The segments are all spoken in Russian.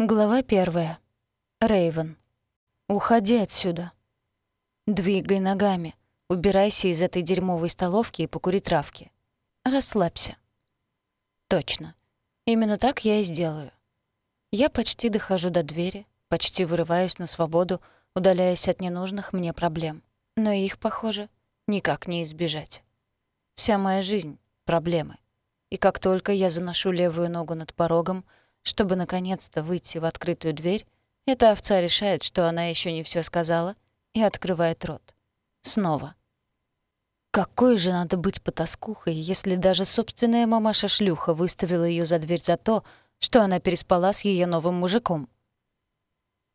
Глава первая. Рейвен. Уходи отсюда. Двигай ногами. Убирайся из этой дерьмовой столовки и покури травки. Расслабься. Точно. Именно так я и сделаю. Я почти дохожу до двери, почти вырываюсь на свободу, удаляясь от ненужных мне проблем. Но их, похоже, никак не избежать. Вся моя жизнь — проблемы. И как только я заношу левую ногу над порогом, чтобы наконец-то выйти в открытую дверь, эта овца решает, что она еще не все сказала, и открывает рот. Снова. Какой же надо быть потаскухой, если даже собственная мамаша-шлюха выставила ее за дверь за то, что она переспала с ее новым мужиком?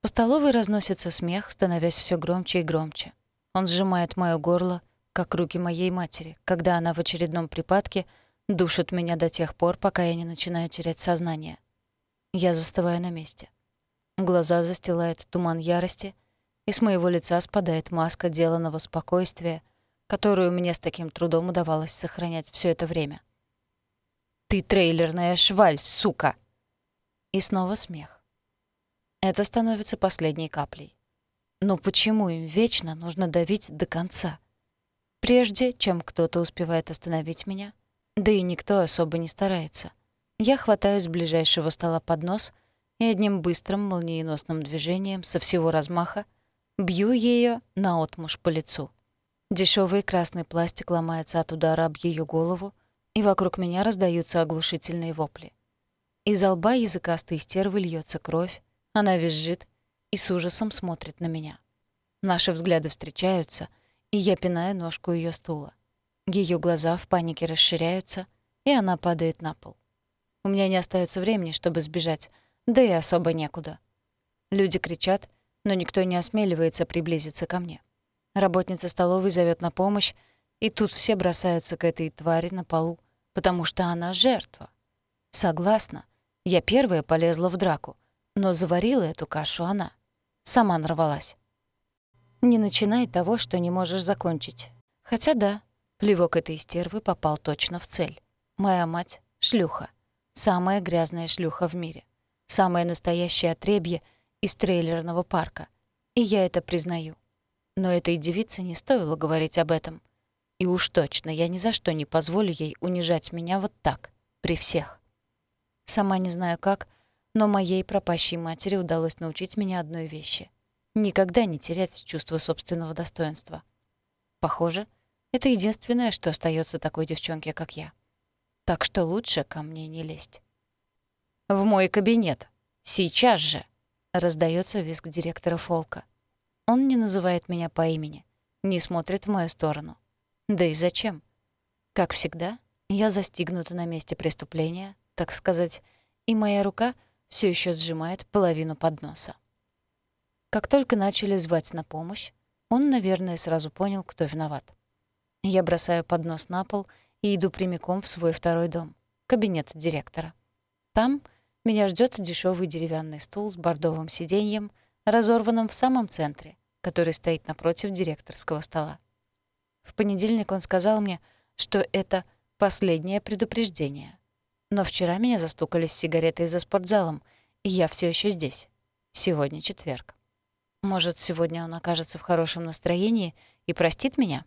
По столовой разносится смех, становясь все громче и громче. Он сжимает моё горло, как руки моей матери, когда она в очередном припадке душит меня до тех пор, пока я не начинаю терять сознание. Я застываю на месте. Глаза застилает туман ярости, и с моего лица спадает маска деланного спокойствия, которую мне с таким трудом удавалось сохранять все это время. «Ты трейлерная шваль, сука!» И снова смех. Это становится последней каплей. Но почему им вечно нужно давить до конца? Прежде чем кто-то успевает остановить меня, да и никто особо не старается. Я хватаю с ближайшего стола поднос и одним быстрым молниеносным движением со всего размаха бью ее наотмашь по лицу. Дешевый красный пластик ломается от удара об ее голову, и вокруг меня раздаются оглушительные вопли. Из лба языкастой стервы льется кровь, она визжит и с ужасом смотрит на меня. Наши взгляды встречаются, и я пинаю ножку ее стула. Ее глаза в панике расширяются, и она падает на пол. У меня не остается времени, чтобы сбежать, да и особо некуда. Люди кричат, но никто не осмеливается приблизиться ко мне. Работница столовой зовет на помощь, и тут все бросаются к этой твари на полу, потому что она жертва. Согласна, я первая полезла в драку, но заварила эту кашу она. Сама нарвалась. Не начинай того, что не можешь закончить. Хотя да, плевок этой стервы попал точно в цель. Моя мать — шлюха. Самая грязная шлюха в мире. Самое настоящее отребье из трейлерного парка. И я это признаю. Но этой девице не стоило говорить об этом. И уж точно я ни за что не позволю ей унижать меня вот так, при всех. Сама не знаю как, но моей пропащей матери удалось научить меня одной вещи — никогда не терять чувство собственного достоинства. Похоже, это единственное, что остается такой девчонке, как я так что лучше ко мне не лезть. «В мой кабинет! Сейчас же!» — раздается визг директора Фолка. Он не называет меня по имени, не смотрит в мою сторону. Да и зачем? Как всегда, я застигнута на месте преступления, так сказать, и моя рука все еще сжимает половину подноса. Как только начали звать на помощь, он, наверное, сразу понял, кто виноват. Я бросаю поднос на пол и иду прямиком в свой второй дом, кабинет директора. Там меня ждет дешевый деревянный стул с бордовым сиденьем, разорванным в самом центре, который стоит напротив директорского стола. В понедельник он сказал мне, что это последнее предупреждение. Но вчера меня застукали с сигаретой за спортзалом, и я все еще здесь. Сегодня четверг. Может, сегодня он окажется в хорошем настроении и простит меня?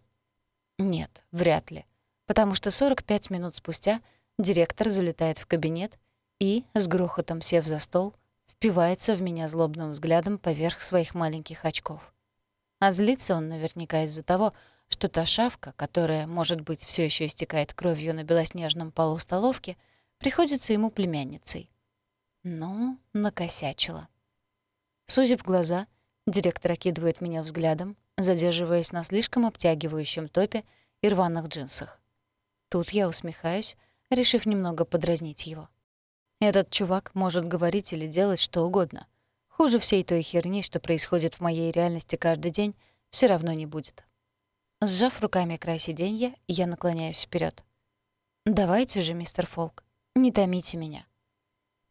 Нет, вряд ли потому что 45 минут спустя директор залетает в кабинет и, с грохотом сев за стол, впивается в меня злобным взглядом поверх своих маленьких очков. А злится он наверняка из-за того, что та шавка, которая, может быть, все еще истекает кровью на белоснежном полу столовки, приходится ему племянницей. Ну, накосячила. Сузив глаза, директор окидывает меня взглядом, задерживаясь на слишком обтягивающем топе и рваных джинсах. Тут я усмехаюсь, решив немного подразнить его. Этот чувак может говорить или делать что угодно. Хуже всей той херни, что происходит в моей реальности каждый день, все равно не будет. Сжав руками край сиденья, я наклоняюсь вперед. «Давайте же, мистер Фолк, не томите меня».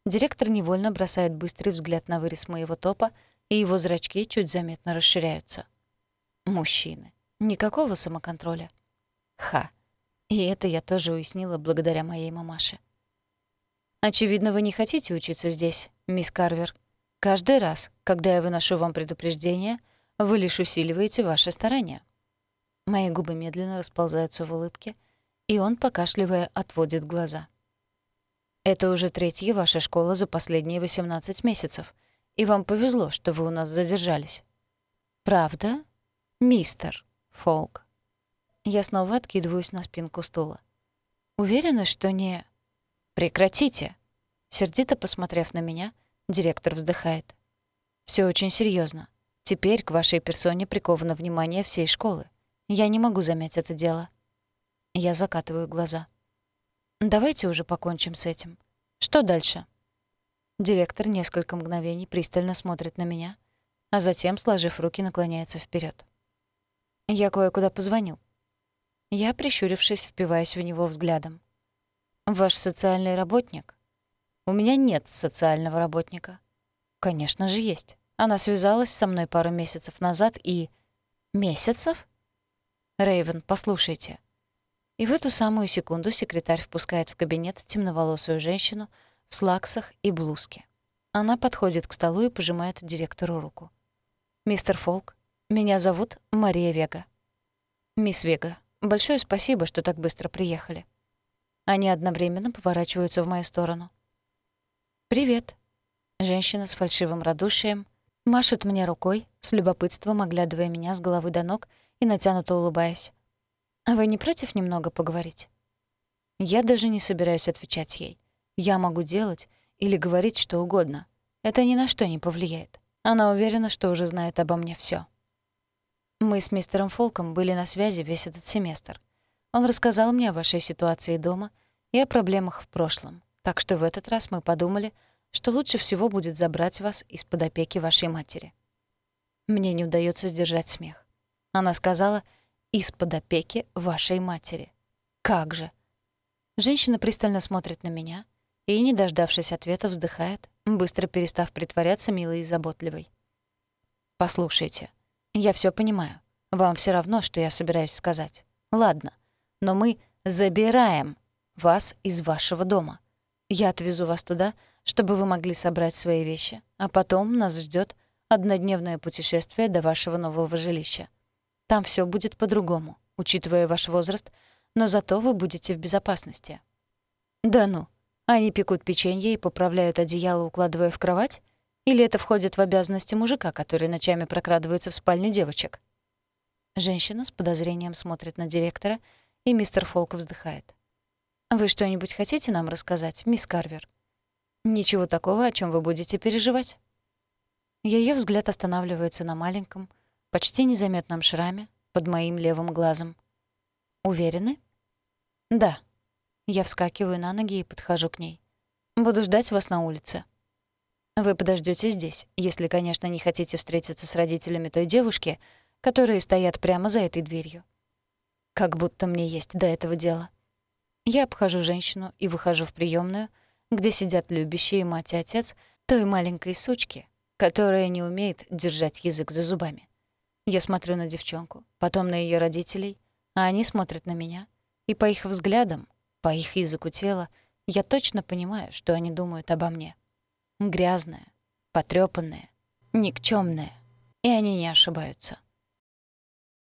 Директор невольно бросает быстрый взгляд на вырез моего топа, и его зрачки чуть заметно расширяются. Мужчины. Никакого самоконтроля. Ха. И это я тоже уяснила благодаря моей мамаше. «Очевидно, вы не хотите учиться здесь, мисс Карвер», Каждый раз, когда я выношу вам предупреждение, вы лишь усиливаете ваши старания. Мои губы медленно расползаются в улыбке, и он, покашливая, отводит глаза. Это уже третья ваша школа за последние 18 месяцев, и вам повезло, что вы у нас задержались. Правда, мистер Фолк? Я снова откидываюсь на спинку стула. Уверена, что не... Прекратите! Сердито посмотрев на меня, директор вздыхает. Все очень серьезно. Теперь к вашей персоне приковано внимание всей школы. Я не могу замять это дело. Я закатываю глаза. Давайте уже покончим с этим. Что дальше? Директор несколько мгновений пристально смотрит на меня, а затем, сложив руки, наклоняется вперед. Я кое-куда позвонил. Я, прищурившись, впиваюсь в него взглядом. «Ваш социальный работник?» «У меня нет социального работника». «Конечно же есть. Она связалась со мной пару месяцев назад и...» «Месяцев?» Рейвен, послушайте». И в эту самую секунду секретарь впускает в кабинет темноволосую женщину в слаксах и блузке. Она подходит к столу и пожимает директору руку. «Мистер Фолк, меня зовут Мария Вега». «Мисс Вега, Большое спасибо, что так быстро приехали. Они одновременно поворачиваются в мою сторону. «Привет». Женщина с фальшивым радушием машет мне рукой, с любопытством оглядывая меня с головы до ног и натянуто улыбаясь. «А вы не против немного поговорить?» Я даже не собираюсь отвечать ей. Я могу делать или говорить что угодно. Это ни на что не повлияет. Она уверена, что уже знает обо мне всё. Мы с мистером Фолком были на связи весь этот семестр. Он рассказал мне о вашей ситуации дома и о проблемах в прошлом. Так что в этот раз мы подумали, что лучше всего будет забрать вас из-под опеки вашей матери. Мне не удается сдержать смех. Она сказала «из-под опеки вашей матери». Как же? Женщина пристально смотрит на меня и, не дождавшись ответа, вздыхает, быстро перестав притворяться милой и заботливой. «Послушайте», я все понимаю. Вам все равно, что я собираюсь сказать. Ладно, но мы забираем вас из вашего дома. Я отвезу вас туда, чтобы вы могли собрать свои вещи, а потом нас ждет однодневное путешествие до вашего нового жилища. Там все будет по-другому, учитывая ваш возраст, но зато вы будете в безопасности. Да ну, они пекут печенье и поправляют одеяло, укладывая в кровать? Или это входит в обязанности мужика, который ночами прокрадывается в спальне девочек? Женщина с подозрением смотрит на директора, и мистер Фолк вздыхает. «Вы что-нибудь хотите нам рассказать, мисс Карвер?» «Ничего такого, о чем вы будете переживать». Ее взгляд останавливается на маленьком, почти незаметном шраме под моим левым глазом. «Уверены?» «Да». Я вскакиваю на ноги и подхожу к ней. «Буду ждать вас на улице». Вы подождете здесь, если, конечно, не хотите встретиться с родителями той девушки, которые стоят прямо за этой дверью. Как будто мне есть до этого дело. Я обхожу женщину и выхожу в приемную, где сидят любящие мать и отец той маленькой сучки, которая не умеет держать язык за зубами. Я смотрю на девчонку, потом на ее родителей, а они смотрят на меня, и по их взглядам, по их языку тела, я точно понимаю, что они думают обо мне грязная, потрёпанная, никчёмная. И они не ошибаются.